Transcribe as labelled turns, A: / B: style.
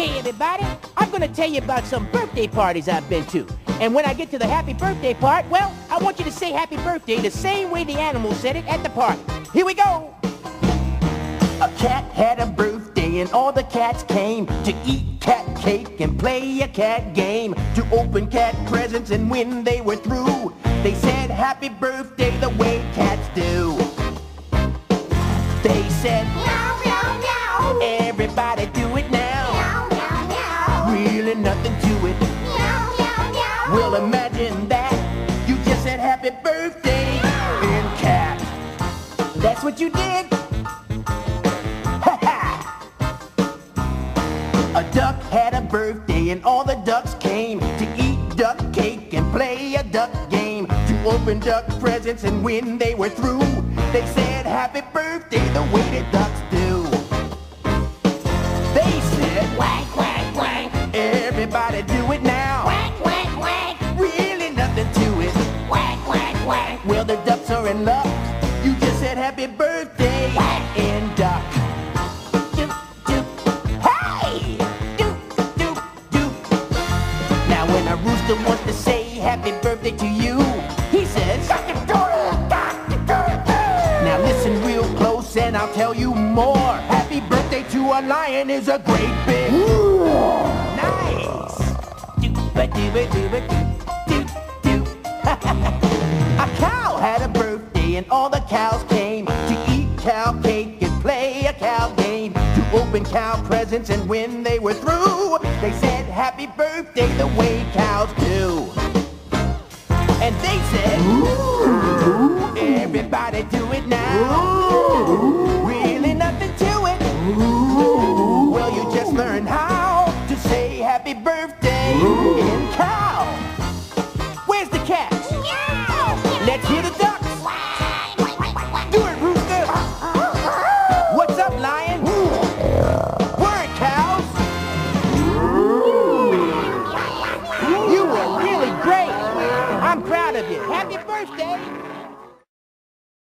A: Okay, everybody, I'm gonna tell you about some birthday parties I've been to. And when I get to the happy birthday part, well, I want you to say happy birthday the same way the animals said it at the party. Here we go. A cat had a birthday and all the cats came to eat cat cake and play a cat game, to open cat presents and when they were through, they said happy birthday the way cats do. They said,
B: Meow, meow, meow.
A: everybody do it now. That. You just said happy birthday in cat. That's what you did. Ha ha! A duck had a birthday and all the ducks came to eat duck cake and play a duck game, to open duck presents and when they were through, they said happy birthday the way the ducks do. They said,
B: Quack, quack, quack.
A: everybody do it now. Well, the ducks are in luck. You just said happy birthday in duck. Uh, doop, doop. Hey! Doop, doop, doop. Now when a rooster wants to say happy birthday to you, he says, Now listen real close and I'll tell you more. Happy birthday to a lion is a great big nice. Doop-a-dooba-dooba-doop, doop. All the cows came to eat cow cake and play a cow game, to open cow presents and when they were through, they said happy birthday the way cows do. And they said, everybody do it now. Really nothing to it. Well, you just learned how to say happy birthday in cow. birthday!